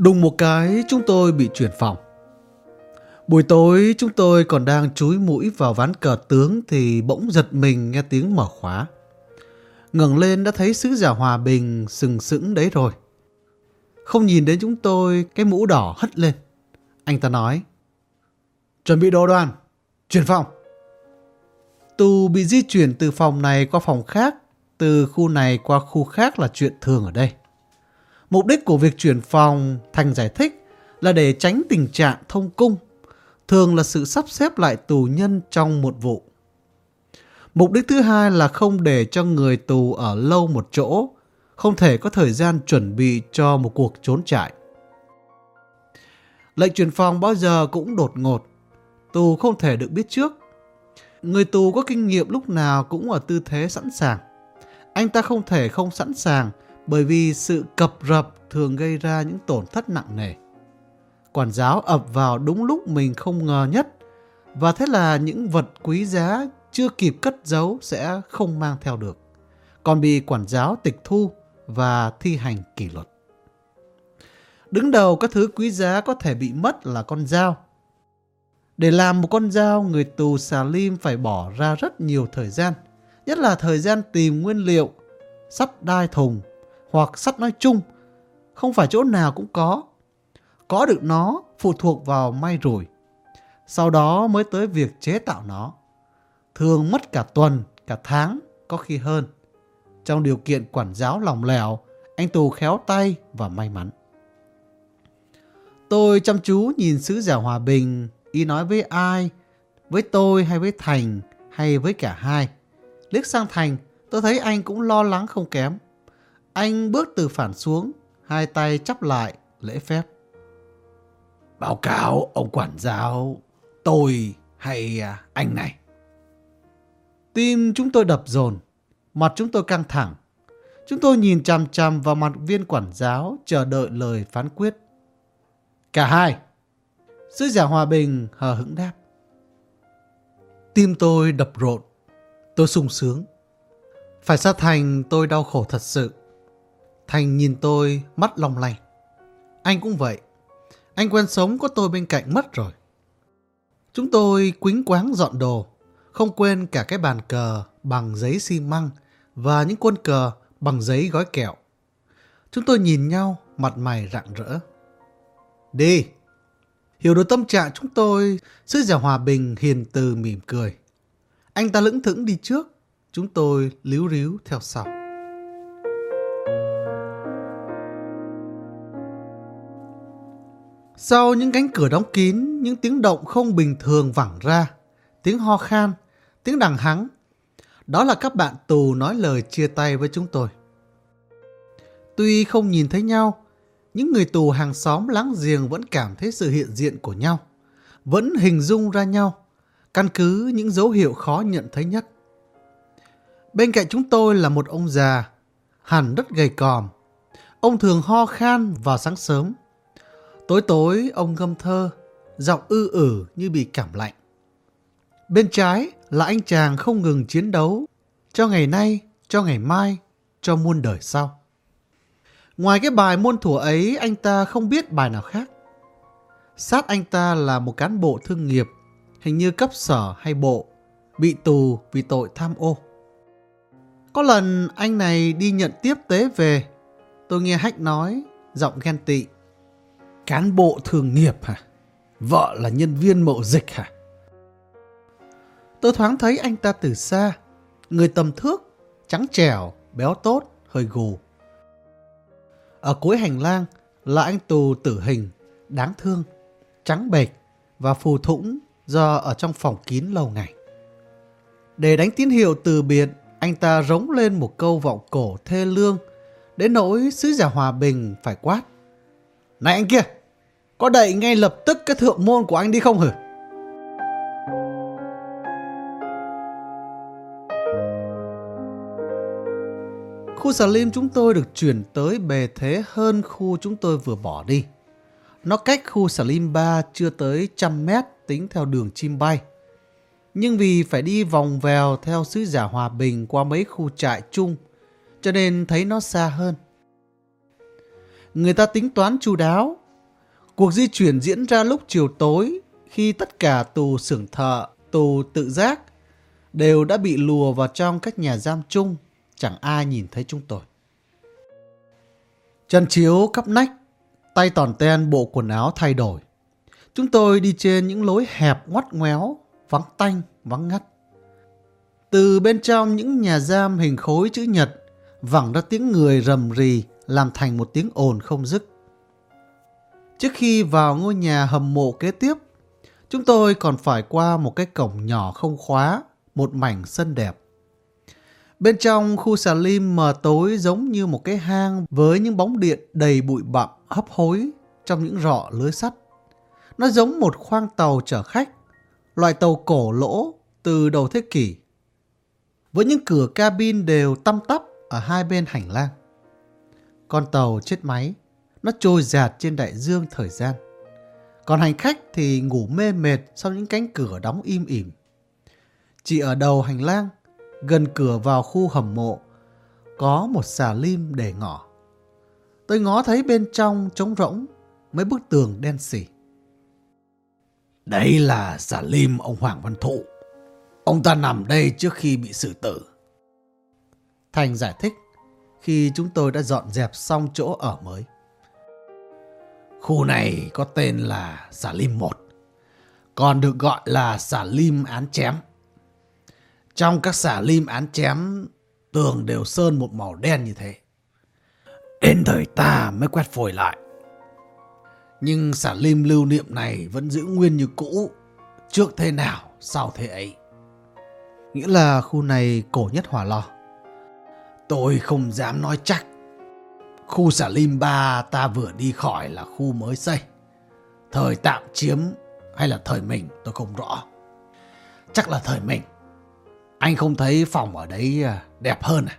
Đùng một cái chúng tôi bị chuyển phòng. Buổi tối chúng tôi còn đang chúi mũi vào ván cờ tướng thì bỗng giật mình nghe tiếng mở khóa. ngẩng lên đã thấy sứ giả hòa bình sừng sững đấy rồi. Không nhìn đến chúng tôi, cái mũ đỏ hất lên. Anh ta nói, chuẩn bị đồ đoàn, chuyển phòng. Tù bị di chuyển từ phòng này qua phòng khác, từ khu này qua khu khác là chuyện thường ở đây. Mục đích của việc chuyển phòng thành giải thích là để tránh tình trạng thông cung, thường là sự sắp xếp lại tù nhân trong một vụ. Mục đích thứ hai là không để cho người tù ở lâu một chỗ, không thể có thời gian chuẩn bị cho một cuộc trốn chạy. Lệnh chuyển phòng bao giờ cũng đột ngột, tù không thể được biết trước. Người tù có kinh nghiệm lúc nào cũng ở tư thế sẵn sàng. Anh ta không thể không sẵn sàng bởi vì sự cập rập thường gây ra những tổn thất nặng nề. Quản giáo ập vào đúng lúc mình không ngờ nhất và thế là những vật quý giá chưa kịp cất giấu sẽ không mang theo được, còn bị quản giáo tịch thu và thi hành kỷ luật. Đứng đầu các thứ quý giá có thể bị mất là con dao. Để làm một con dao, người tù Salim phải bỏ ra rất nhiều thời gian, nhất là thời gian tìm nguyên liệu, sắp đai thùng hoặc sắt nói chung, không phải chỗ nào cũng có. Có được nó phụ thuộc vào may rủi. Sau đó mới tới việc chế tạo nó. Thường mất cả tuần, cả tháng, có khi hơn. Trong điều kiện quản giáo lòng lẻo, anh Tù khéo tay và may mắn. Tôi chăm chú nhìn sứ giả hòa bình, y nói với ai, với tôi hay với Thành hay với cả hai. Liếc sang Thành, tôi thấy anh cũng lo lắng không kém. Anh bước từ phản xuống, hai tay chắp lại, lễ phép. Báo cáo ông quản giáo, tôi hay à, anh này? Tim chúng tôi đập dồn, mặt chúng tôi căng thẳng. Chúng tôi nhìn chằm chằm vào mặt viên quản giáo chờ đợi lời phán quyết. Cả hai. Sứ giả hòa bình hờ hững đáp. Tim tôi đập rộn. Tôi sung sướng. Phải xa Thành tôi đau khổ thật sự. Thành nhìn tôi mắt long lanh. Anh cũng vậy. Anh quen sống có tôi bên cạnh mất rồi. Chúng tôi quính quáng dọn đồ, không quên cả cái bàn cờ bằng giấy xi măng và những quân cờ bằng giấy gói kẹo. Chúng tôi nhìn nhau, mặt mày rạng rỡ. Đi! Hiểu được tâm trạng chúng tôi, sứ giả hòa bình hiền từ mỉm cười. Anh ta lững thững đi trước, chúng tôi líu ríu theo sau. Sau những cánh cửa đóng kín, những tiếng động không bình thường vẳng ra, tiếng ho khan, tiếng đằng hắng. Đó là các bạn tù nói lời chia tay với chúng tôi. Tuy không nhìn thấy nhau, những người tù hàng xóm láng giềng vẫn cảm thấy sự hiện diện của nhau, vẫn hình dung ra nhau, căn cứ những dấu hiệu khó nhận thấy nhất. Bên cạnh chúng tôi là một ông già, hẳn rất gầy còm. Ông thường ho khan vào sáng sớm. Tối tối ông ngâm thơ, giọng ư ử như bị cảm lạnh. Bên trái là anh chàng không ngừng chiến đấu, cho ngày nay, cho ngày mai, cho muôn đời sau. Ngoài cái bài muôn thủ ấy, anh ta không biết bài nào khác. Sát anh ta là một cán bộ thương nghiệp, hình như cấp sở hay bộ, bị tù vì tội tham ô. Có lần anh này đi nhận tiếp tế về, tôi nghe Hách nói, giọng ghen tị. Cán bộ thường nghiệp hả? Vợ là nhân viên mậu dịch hả? Tôi thoáng thấy anh ta từ xa, người tầm thước, trắng trẻo, béo tốt, hơi gù. Ở cuối hành lang là anh tù tử hình, đáng thương, trắng bệch và phù thủng do ở trong phòng kín lâu ngày. Để đánh tín hiệu từ biệt, anh ta rống lên một câu vọng cổ thê lương, đến nỗi sứ giả hòa bình phải quát. Này anh kia, có đẩy ngay lập tức cái thượng môn của anh đi không hử? Khu Salim chúng tôi được chuyển tới bề thế hơn khu chúng tôi vừa bỏ đi. Nó cách khu Salim 3 chưa tới trăm mét tính theo đường chim bay. Nhưng vì phải đi vòng vèo theo sứ giả hòa bình qua mấy khu trại chung, cho nên thấy nó xa hơn. Người ta tính toán chu đáo, Cuộc di chuyển diễn ra lúc chiều tối khi tất cả tù xưởng thợ, tù tự giác đều đã bị lùa vào trong các nhà giam chung, chẳng ai nhìn thấy chúng tôi. Chân chiếu cắp nách, tay tòn ten bộ quần áo thay đổi. Chúng tôi đi trên những lối hẹp ngoắt ngoéo, vắng tanh, vắng ngắt. Từ bên trong những nhà giam hình khối chữ nhật, vẳng ra tiếng người rầm rì làm thành một tiếng ồn không dứt. Trước khi vào ngôi nhà hầm mộ kế tiếp, chúng tôi còn phải qua một cái cổng nhỏ không khóa, một mảnh sân đẹp. Bên trong khu xà lim mờ tối giống như một cái hang với những bóng điện đầy bụi bặm hấp hối trong những rọ lưới sắt. Nó giống một khoang tàu chở khách, loại tàu cổ lỗ từ đầu thế kỷ. Với những cửa cabin đều tăm tắp ở hai bên hành lang. Con tàu chết máy, nó trôi giạt trên đại dương thời gian. Còn hành khách thì ngủ mê mệt sau những cánh cửa đóng im ỉm. Chỉ ở đầu hành lang, gần cửa vào khu hầm mộ, có một xà lim để ngỏ. Tôi ngó thấy bên trong trống rỗng mấy bức tường đen xỉ. Đây là xà lim ông Hoàng Văn Thụ. Ông ta nằm đây trước khi bị xử tử. Thành giải thích khi chúng tôi đã dọn dẹp xong chỗ ở mới. Khu này có tên là xà lim 1, còn được gọi là xà lim án chém. Trong các xà lim án chém, tường đều sơn một màu đen như thế. Đến thời ta mới quét phổi lại. Nhưng xà lim lưu niệm này vẫn giữ nguyên như cũ, trước thế nào, sau thế ấy. Nghĩa là khu này cổ nhất hỏa lò. Tôi không dám nói chắc. Khu xà lim ba ta vừa đi khỏi là khu mới xây. Thời tạm chiếm hay là thời mình tôi không rõ. Chắc là thời mình. Anh không thấy phòng ở đấy à, đẹp hơn à?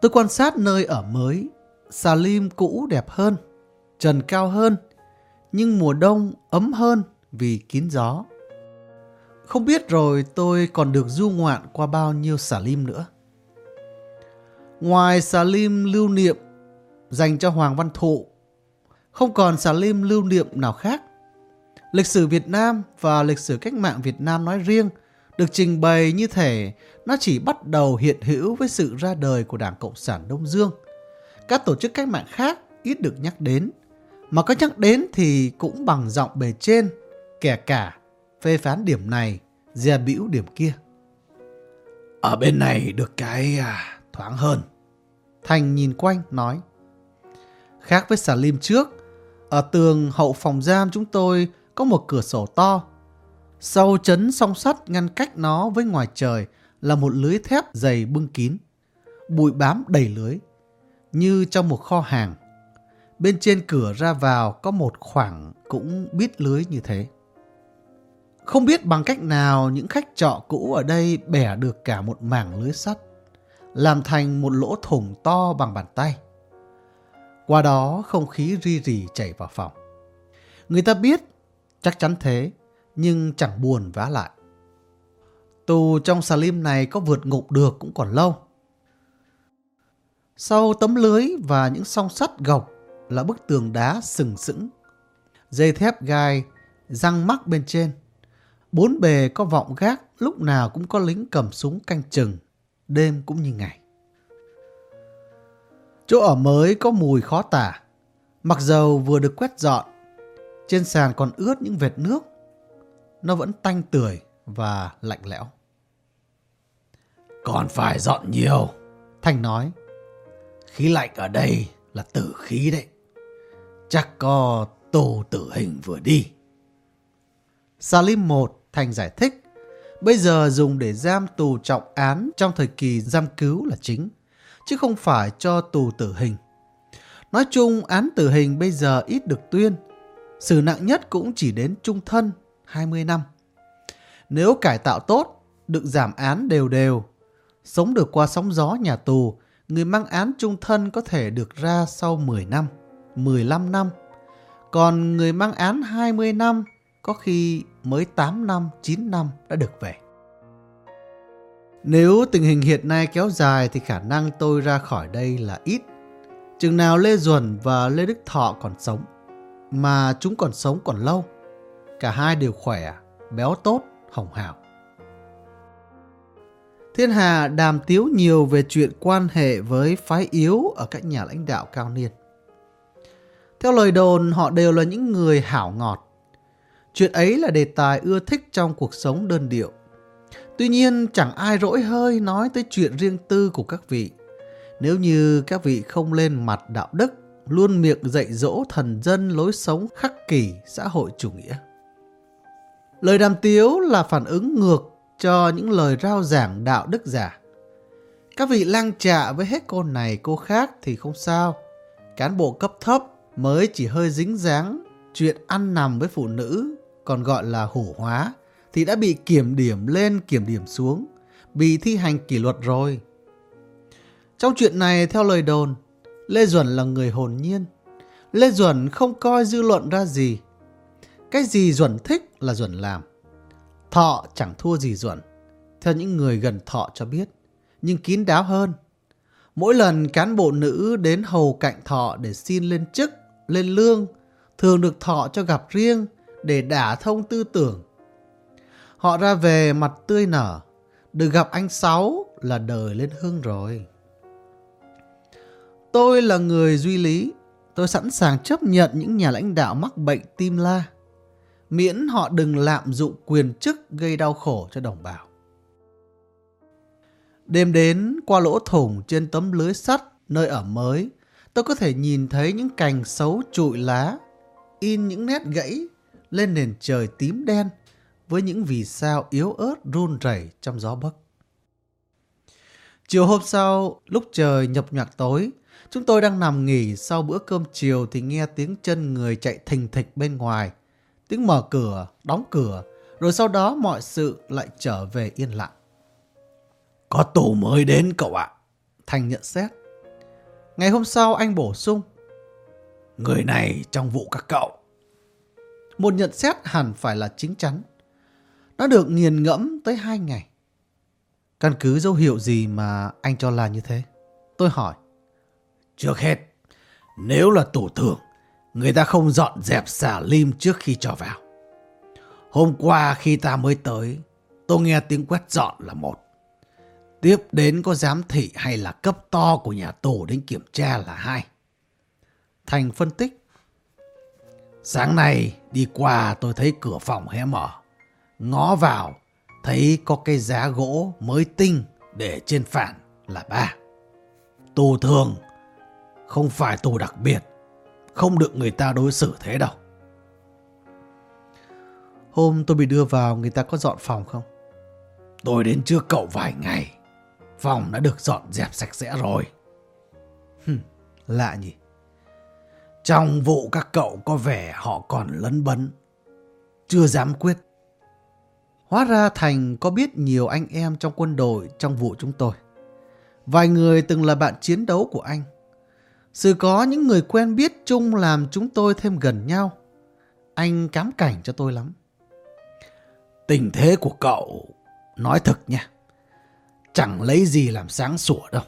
Tôi quan sát nơi ở mới, xà lim cũ đẹp hơn, trần cao hơn, nhưng mùa đông ấm hơn vì kín gió. Không biết rồi tôi còn được du ngoạn qua bao nhiêu xà lim nữa. Ngoài xà lim lưu niệm dành cho Hoàng Văn Thụ, không còn xà lim lưu niệm nào khác. Lịch sử Việt Nam và lịch sử cách mạng Việt Nam nói riêng được trình bày như thể nó chỉ bắt đầu hiện hữu với sự ra đời của Đảng Cộng sản Đông Dương. Các tổ chức cách mạng khác ít được nhắc đến, mà có nhắc đến thì cũng bằng giọng bề trên, kẻ cả, phê phán điểm này, dè bĩu điểm kia. Ở bên này được cái à, thoáng hơn. Thành nhìn quanh nói. Khác với xà lim trước, ở tường hậu phòng giam chúng tôi có một cửa sổ to sau chấn song sắt ngăn cách nó với ngoài trời là một lưới thép dày bưng kín. Bụi bám đầy lưới, như trong một kho hàng. Bên trên cửa ra vào có một khoảng cũng biết lưới như thế. Không biết bằng cách nào những khách trọ cũ ở đây bẻ được cả một mảng lưới sắt, làm thành một lỗ thủng to bằng bàn tay. Qua đó không khí ri rì chảy vào phòng. Người ta biết, chắc chắn thế, nhưng chẳng buồn vá lại. Tù trong Salim này có vượt ngục được cũng còn lâu. Sau tấm lưới và những song sắt gọc là bức tường đá sừng sững. Dây thép gai, răng mắc bên trên. Bốn bề có vọng gác, lúc nào cũng có lính cầm súng canh chừng, đêm cũng như ngày. Chỗ ở mới có mùi khó tả. Mặc dầu vừa được quét dọn, trên sàn còn ướt những vệt nước nó vẫn tanh tưởi và lạnh lẽo. Còn phải dọn nhiều, Thành nói. Khí lạnh ở đây là tử khí đấy. Chắc có tù tử hình vừa đi. Salim 1, Thành giải thích. Bây giờ dùng để giam tù trọng án trong thời kỳ giam cứu là chính, chứ không phải cho tù tử hình. Nói chung án tử hình bây giờ ít được tuyên, xử nặng nhất cũng chỉ đến trung thân 20 năm. Nếu cải tạo tốt, được giảm án đều đều, sống được qua sóng gió nhà tù, người mang án trung thân có thể được ra sau 10 năm, 15 năm. Còn người mang án 20 năm có khi mới 8 năm, 9 năm đã được về. Nếu tình hình hiện nay kéo dài thì khả năng tôi ra khỏi đây là ít. Chừng nào Lê Duẩn và Lê Đức Thọ còn sống. mà chúng còn sống còn lâu. Cả hai đều khỏe, béo tốt, hồng hào. Thiên Hà đàm tiếu nhiều về chuyện quan hệ với phái yếu ở các nhà lãnh đạo cao niên. Theo lời đồn, họ đều là những người hảo ngọt. Chuyện ấy là đề tài ưa thích trong cuộc sống đơn điệu. Tuy nhiên, chẳng ai rỗi hơi nói tới chuyện riêng tư của các vị. Nếu như các vị không lên mặt đạo đức, luôn miệng dạy dỗ thần dân lối sống khắc kỷ xã hội chủ nghĩa. Lời đàm tiếu là phản ứng ngược cho những lời rao giảng đạo đức giả. Các vị lang trạ với hết cô này cô khác thì không sao. Cán bộ cấp thấp mới chỉ hơi dính dáng chuyện ăn nằm với phụ nữ còn gọi là hổ hóa thì đã bị kiểm điểm lên kiểm điểm xuống, bị thi hành kỷ luật rồi. Trong chuyện này theo lời đồn, Lê Duẩn là người hồn nhiên. Lê Duẩn không coi dư luận ra gì. Cái gì Duẩn thích là Duẩn làm. Thọ chẳng thua gì Duẩn, theo những người gần thọ cho biết, nhưng kín đáo hơn. Mỗi lần cán bộ nữ đến hầu cạnh thọ để xin lên chức, lên lương, thường được thọ cho gặp riêng để đả thông tư tưởng. Họ ra về mặt tươi nở, được gặp anh Sáu là đời lên hương rồi. Tôi là người duy lý, tôi sẵn sàng chấp nhận những nhà lãnh đạo mắc bệnh tim la miễn họ đừng lạm dụng quyền chức gây đau khổ cho đồng bào. Đêm đến qua lỗ thủng trên tấm lưới sắt nơi ở mới, tôi có thể nhìn thấy những cành xấu trụi lá, in những nét gãy lên nền trời tím đen với những vì sao yếu ớt run rẩy trong gió bấc. Chiều hôm sau, lúc trời nhập nhạc tối, chúng tôi đang nằm nghỉ sau bữa cơm chiều thì nghe tiếng chân người chạy thình thịch bên ngoài tiếng mở cửa, đóng cửa, rồi sau đó mọi sự lại trở về yên lặng. Có tù mới đến cậu ạ. Thành nhận xét. Ngày hôm sau anh bổ sung. Người này trong vụ các cậu. Một nhận xét hẳn phải là chính chắn. Nó được nghiền ngẫm tới hai ngày. Căn cứ dấu hiệu gì mà anh cho là như thế? Tôi hỏi. Trước hết, nếu là tù thường, người ta không dọn dẹp xả lim trước khi cho vào. Hôm qua khi ta mới tới, tôi nghe tiếng quét dọn là một. Tiếp đến có giám thị hay là cấp to của nhà tù đến kiểm tra là hai. Thành phân tích. Sáng nay đi qua tôi thấy cửa phòng hé mở. Ngó vào, thấy có cái giá gỗ mới tinh để trên phản là ba. Tù thường, không phải tù đặc biệt không được người ta đối xử thế đâu. Hôm tôi bị đưa vào người ta có dọn phòng không? Tôi đến trước cậu vài ngày. Phòng đã được dọn dẹp sạch sẽ rồi. Hừm, lạ nhỉ. Trong vụ các cậu có vẻ họ còn lấn bấn. Chưa dám quyết. Hóa ra Thành có biết nhiều anh em trong quân đội trong vụ chúng tôi. Vài người từng là bạn chiến đấu của anh. Sự có những người quen biết chung làm chúng tôi thêm gần nhau. Anh cám cảnh cho tôi lắm. Tình thế của cậu, nói thật nha, chẳng lấy gì làm sáng sủa đâu.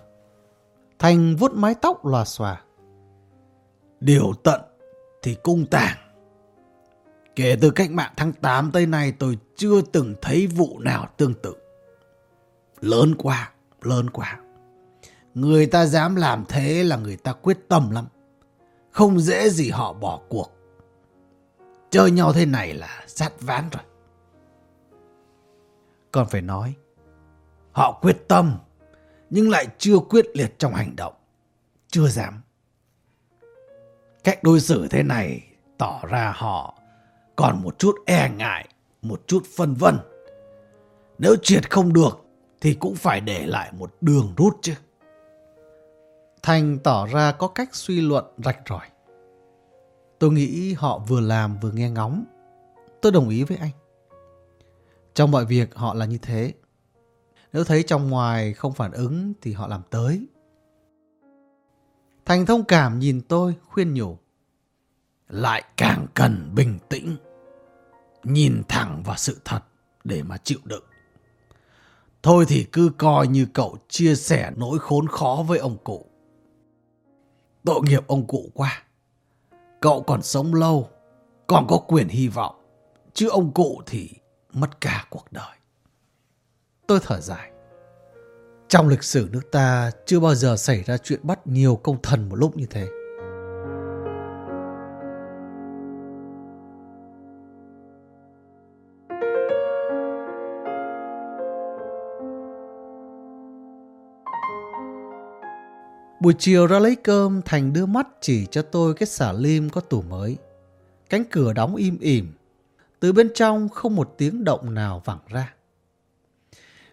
Thành vuốt mái tóc lòa xòa. Điều tận thì cung tàng. Kể từ cách mạng tháng 8 tới nay tôi chưa từng thấy vụ nào tương tự. Lớn quá, lớn quá. Người ta dám làm thế là người ta quyết tâm lắm. Không dễ gì họ bỏ cuộc. Chơi nhau thế này là sát ván rồi. Còn phải nói, họ quyết tâm, nhưng lại chưa quyết liệt trong hành động. Chưa dám. Cách đối xử thế này tỏ ra họ còn một chút e ngại, một chút phân vân. Nếu triệt không được thì cũng phải để lại một đường rút chứ. Thành tỏ ra có cách suy luận rạch ròi. Tôi nghĩ họ vừa làm vừa nghe ngóng. Tôi đồng ý với anh. Trong mọi việc họ là như thế. Nếu thấy trong ngoài không phản ứng thì họ làm tới. Thành thông cảm nhìn tôi khuyên nhủ. Lại càng cần bình tĩnh. Nhìn thẳng vào sự thật để mà chịu đựng. Thôi thì cứ coi như cậu chia sẻ nỗi khốn khó với ông cụ tội nghiệp ông cụ quá Cậu còn sống lâu, còn có quyền hy vọng. Chứ ông cụ thì mất cả cuộc đời. Tôi thở dài. Trong lịch sử nước ta chưa bao giờ xảy ra chuyện bắt nhiều công thần một lúc như thế. Buổi chiều ra lấy cơm, Thành đưa mắt chỉ cho tôi cái xả lim có tủ mới. Cánh cửa đóng im ỉm. Từ bên trong không một tiếng động nào vẳng ra.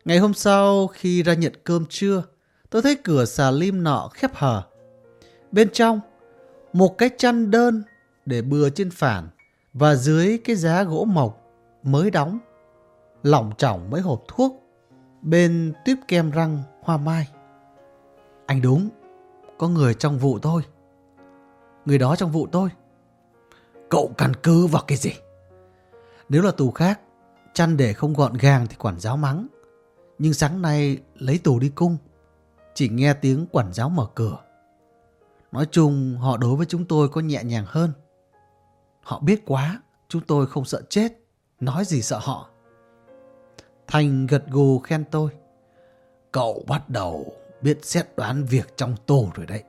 Ngày hôm sau khi ra nhận cơm trưa, tôi thấy cửa xà lim nọ khép hờ. Bên trong, một cái chăn đơn để bừa trên phản và dưới cái giá gỗ mộc mới đóng. Lỏng trỏng mấy hộp thuốc bên tuyếp kem răng hoa mai. Anh đúng, có người trong vụ tôi. Người đó trong vụ tôi. Cậu căn cứ vào cái gì? Nếu là tù khác, chăn để không gọn gàng thì quản giáo mắng. Nhưng sáng nay lấy tù đi cung, chỉ nghe tiếng quản giáo mở cửa. Nói chung họ đối với chúng tôi có nhẹ nhàng hơn. Họ biết quá, chúng tôi không sợ chết, nói gì sợ họ. Thành gật gù khen tôi. Cậu bắt đầu biết xét đoán việc trong tù rồi đấy.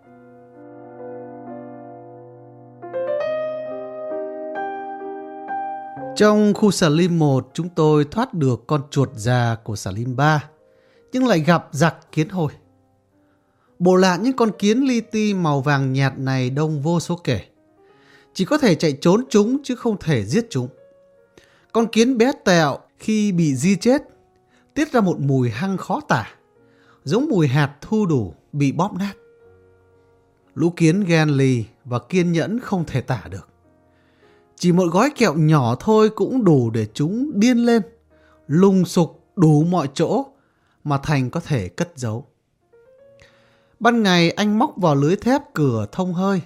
Trong khu xà lim 1, chúng tôi thoát được con chuột già của xà lim 3, nhưng lại gặp giặc kiến hồi. Bộ lạ những con kiến li ti màu vàng nhạt này đông vô số kể. Chỉ có thể chạy trốn chúng chứ không thể giết chúng. Con kiến bé tẹo khi bị di chết, tiết ra một mùi hăng khó tả giống mùi hạt thu đủ bị bóp nát. Lũ kiến ghen lì và kiên nhẫn không thể tả được. Chỉ một gói kẹo nhỏ thôi cũng đủ để chúng điên lên, lùng sục đủ mọi chỗ mà Thành có thể cất giấu. Ban ngày anh móc vào lưới thép cửa thông hơi.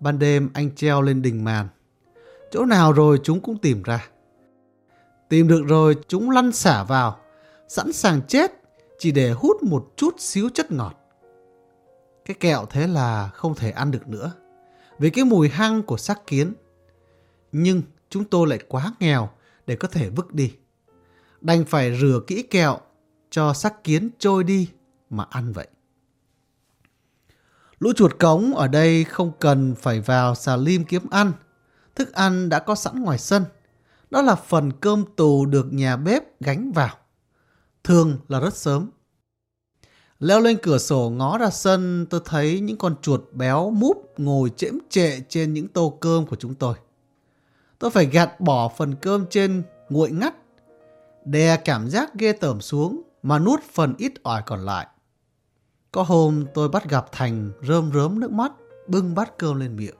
Ban đêm anh treo lên đình màn. Chỗ nào rồi chúng cũng tìm ra. Tìm được rồi chúng lăn xả vào, sẵn sàng chết chỉ để hút một chút xíu chất ngọt. Cái kẹo thế là không thể ăn được nữa, vì cái mùi hăng của xác kiến. Nhưng chúng tôi lại quá nghèo để có thể vứt đi. Đành phải rửa kỹ kẹo cho xác kiến trôi đi mà ăn vậy. Lũ chuột cống ở đây không cần phải vào xà lim kiếm ăn. Thức ăn đã có sẵn ngoài sân. Đó là phần cơm tù được nhà bếp gánh vào thường là rất sớm. Leo lên cửa sổ ngó ra sân, tôi thấy những con chuột béo múp ngồi chễm trệ trên những tô cơm của chúng tôi. Tôi phải gạt bỏ phần cơm trên nguội ngắt, đè cảm giác ghê tởm xuống mà nuốt phần ít ỏi còn lại. Có hôm tôi bắt gặp Thành rơm rớm nước mắt bưng bát cơm lên miệng.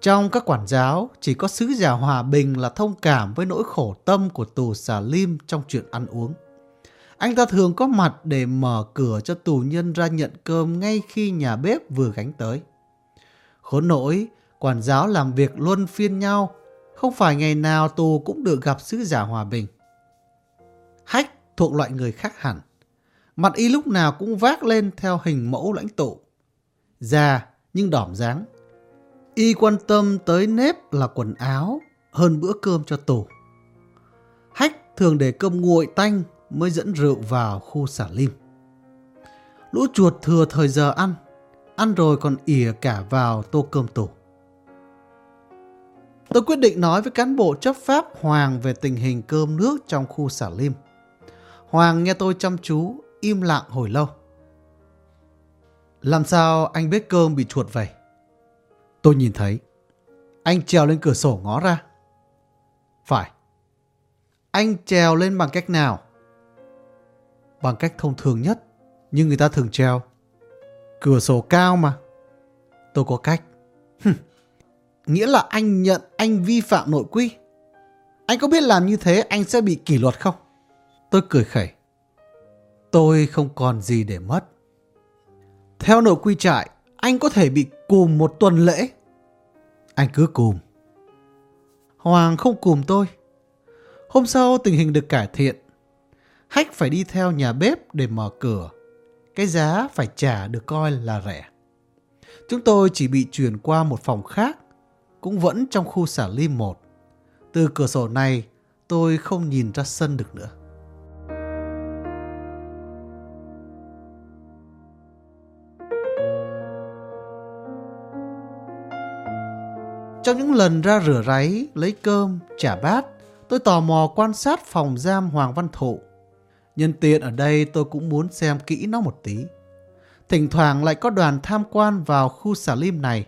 Trong các quản giáo, chỉ có sứ giả hòa bình là thông cảm với nỗi khổ tâm của tù xà lim trong chuyện ăn uống. Anh ta thường có mặt để mở cửa cho tù nhân ra nhận cơm ngay khi nhà bếp vừa gánh tới. Khốn nỗi, quản giáo làm việc luân phiên nhau, không phải ngày nào tù cũng được gặp sứ giả hòa bình. Hách thuộc loại người khác hẳn. Mặt y lúc nào cũng vác lên theo hình mẫu lãnh tụ. Già nhưng đỏm dáng, Y quan tâm tới nếp là quần áo hơn bữa cơm cho tù. Hách thường để cơm nguội tanh mới dẫn rượu vào khu xả lim. Lũ chuột thừa thời giờ ăn, ăn rồi còn ỉa cả vào tô cơm tù. Tôi quyết định nói với cán bộ chấp pháp Hoàng về tình hình cơm nước trong khu xả lim. Hoàng nghe tôi chăm chú, im lặng hồi lâu. Làm sao anh biết cơm bị chuột vậy? Tôi nhìn thấy. Anh trèo lên cửa sổ ngó ra. Phải. Anh trèo lên bằng cách nào? Bằng cách thông thường nhất, nhưng người ta thường trèo. Cửa sổ cao mà. Tôi có cách. Nghĩa là anh nhận anh vi phạm nội quy. Anh có biết làm như thế anh sẽ bị kỷ luật không? Tôi cười khẩy. Tôi không còn gì để mất. Theo nội quy trại, anh có thể bị cùm một tuần lễ. Anh cứ cùm. Hoàng không cùm tôi. Hôm sau tình hình được cải thiện. Hách phải đi theo nhà bếp để mở cửa. Cái giá phải trả được coi là rẻ. Chúng tôi chỉ bị chuyển qua một phòng khác, cũng vẫn trong khu xả lim 1. Từ cửa sổ này, tôi không nhìn ra sân được nữa. Trong những lần ra rửa ráy, lấy cơm, trả bát, tôi tò mò quan sát phòng giam Hoàng Văn Thụ. Nhân tiện ở đây tôi cũng muốn xem kỹ nó một tí. Thỉnh thoảng lại có đoàn tham quan vào khu xả lim này.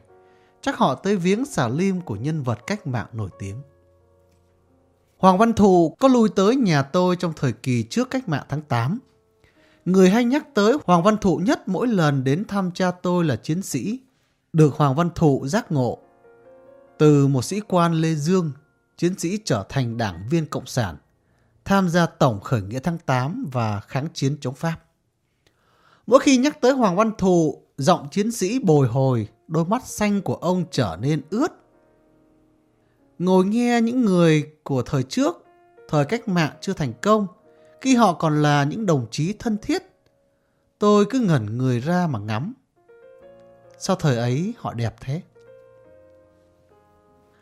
Chắc họ tới viếng xà lim của nhân vật cách mạng nổi tiếng. Hoàng Văn Thụ có lui tới nhà tôi trong thời kỳ trước cách mạng tháng 8. Người hay nhắc tới Hoàng Văn Thụ nhất mỗi lần đến thăm cha tôi là chiến sĩ. Được Hoàng Văn Thụ giác ngộ. Từ một sĩ quan Lê Dương, chiến sĩ trở thành đảng viên Cộng sản, tham gia tổng khởi nghĩa tháng 8 và kháng chiến chống Pháp. Mỗi khi nhắc tới Hoàng Văn Thụ, giọng chiến sĩ bồi hồi, đôi mắt xanh của ông trở nên ướt. Ngồi nghe những người của thời trước, thời cách mạng chưa thành công, khi họ còn là những đồng chí thân thiết, tôi cứ ngẩn người ra mà ngắm. Sao thời ấy họ đẹp thế?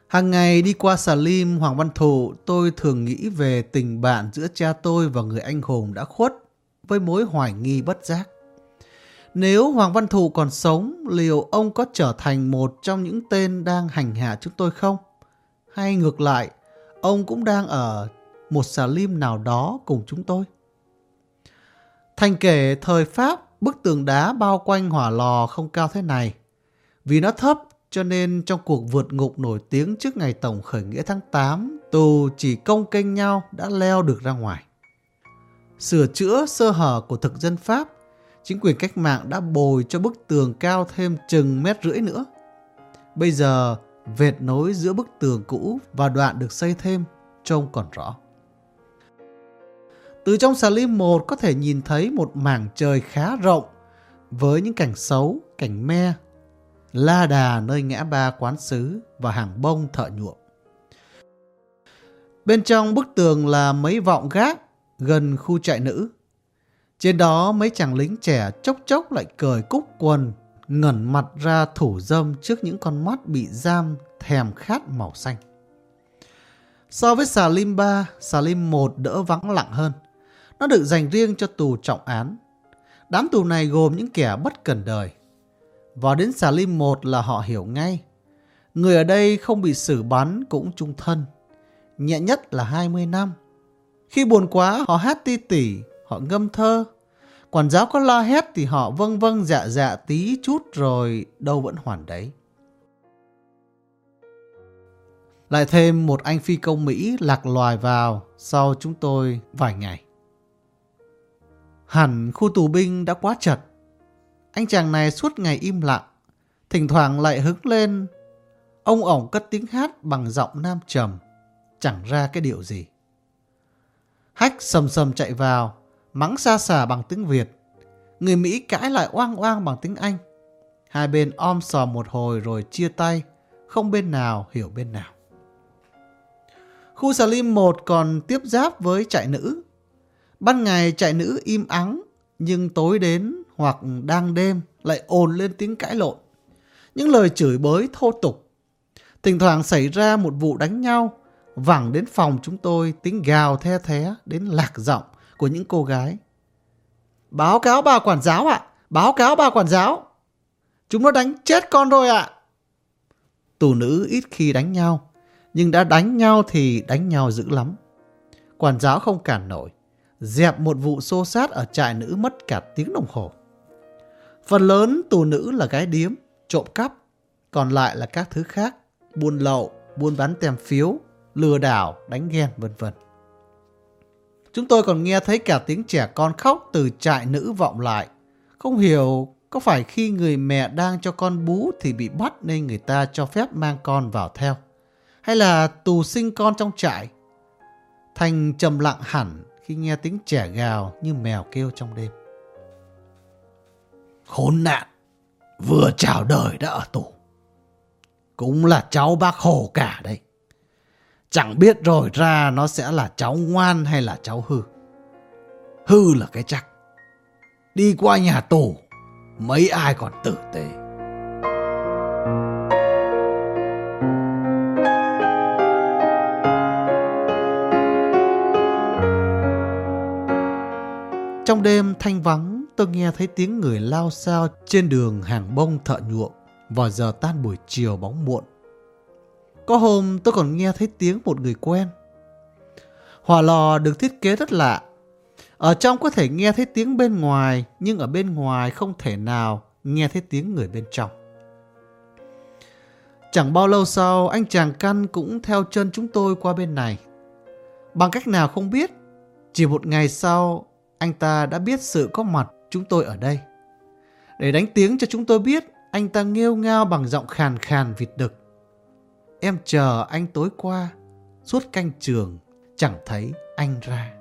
Hàng ngày đi qua xà lim Hoàng Văn Thụ, tôi thường nghĩ về tình bạn giữa cha tôi và người anh hùng đã khuất với mối hoài nghi bất giác. Nếu Hoàng Văn Thụ còn sống, liệu ông có trở thành một trong những tên đang hành hạ chúng tôi không? Hay ngược lại, ông cũng đang ở một xà lim nào đó cùng chúng tôi? Thành kể thời Pháp, bức tường đá bao quanh hỏa lò không cao thế này. Vì nó thấp cho nên trong cuộc vượt ngục nổi tiếng trước ngày tổng khởi nghĩa tháng 8, tù chỉ công kênh nhau đã leo được ra ngoài. Sửa chữa sơ hở của thực dân Pháp chính quyền cách mạng đã bồi cho bức tường cao thêm chừng mét rưỡi nữa. Bây giờ, vệt nối giữa bức tường cũ và đoạn được xây thêm trông còn rõ. Từ trong xà lim 1 có thể nhìn thấy một mảng trời khá rộng với những cảnh xấu, cảnh me, la đà nơi ngã ba quán xứ và hàng bông thợ nhuộm. Bên trong bức tường là mấy vọng gác gần khu trại nữ. Trên đó mấy chàng lính trẻ chốc chốc lại cười cúc quần, ngẩn mặt ra thủ dâm trước những con mắt bị giam thèm khát màu xanh. So với xà lim 3, xà lim 1 đỡ vắng lặng hơn. Nó được dành riêng cho tù trọng án. Đám tù này gồm những kẻ bất cần đời. Vào đến xà lim 1 là họ hiểu ngay. Người ở đây không bị xử bắn cũng trung thân. Nhẹ nhất là 20 năm. Khi buồn quá họ hát ti tỉ, họ ngâm thơ. Quản giáo có la hét thì họ vâng vâng dạ dạ tí chút rồi đâu vẫn hoàn đấy. Lại thêm một anh phi công Mỹ lạc loài vào sau chúng tôi vài ngày. Hẳn khu tù binh đã quá chật. Anh chàng này suốt ngày im lặng, thỉnh thoảng lại hứng lên. Ông ổng cất tiếng hát bằng giọng nam trầm, chẳng ra cái điệu gì. Hách sầm sầm chạy vào, mắng xa xả bằng tiếng Việt. Người Mỹ cãi lại oang oang bằng tiếng Anh. Hai bên om sòm một hồi rồi chia tay, không bên nào hiểu bên nào. Khu Salim 1 còn tiếp giáp với trại nữ. Ban ngày trại nữ im ắng, nhưng tối đến hoặc đang đêm lại ồn lên tiếng cãi lộn. Những lời chửi bới thô tục. Thỉnh thoảng xảy ra một vụ đánh nhau, vẳng đến phòng chúng tôi tiếng gào the thé đến lạc giọng của những cô gái. Báo cáo bà quản giáo ạ! Báo cáo bà quản giáo! Chúng nó đánh chết con rồi ạ! Tù nữ ít khi đánh nhau, nhưng đã đánh nhau thì đánh nhau dữ lắm. Quản giáo không cản nổi, dẹp một vụ xô sát ở trại nữ mất cả tiếng đồng hồ. Phần lớn tù nữ là gái điếm, trộm cắp, còn lại là các thứ khác, buôn lậu, buôn bán tem phiếu, lừa đảo, đánh ghen vân vân. Chúng tôi còn nghe thấy cả tiếng trẻ con khóc từ trại nữ vọng lại. Không hiểu có phải khi người mẹ đang cho con bú thì bị bắt nên người ta cho phép mang con vào theo. Hay là tù sinh con trong trại. Thành trầm lặng hẳn khi nghe tiếng trẻ gào như mèo kêu trong đêm. Khốn nạn, vừa chào đời đã ở tù. Cũng là cháu bác Hồ cả đây. Chẳng biết rồi ra nó sẽ là cháu ngoan hay là cháu hư. Hư là cái chắc. Đi qua nhà tù, mấy ai còn tử tế. Trong đêm thanh vắng, tôi nghe thấy tiếng người lao sao trên đường hàng bông thợ nhuộm vào giờ tan buổi chiều bóng muộn. Có hôm tôi còn nghe thấy tiếng một người quen. Hỏa lò được thiết kế rất lạ. Ở trong có thể nghe thấy tiếng bên ngoài, nhưng ở bên ngoài không thể nào nghe thấy tiếng người bên trong. Chẳng bao lâu sau, anh chàng căn cũng theo chân chúng tôi qua bên này. Bằng cách nào không biết, chỉ một ngày sau, anh ta đã biết sự có mặt chúng tôi ở đây. Để đánh tiếng cho chúng tôi biết, anh ta nghêu ngao bằng giọng khàn khàn vịt đực. Em chờ anh tối qua, suốt canh trường, chẳng thấy anh ra.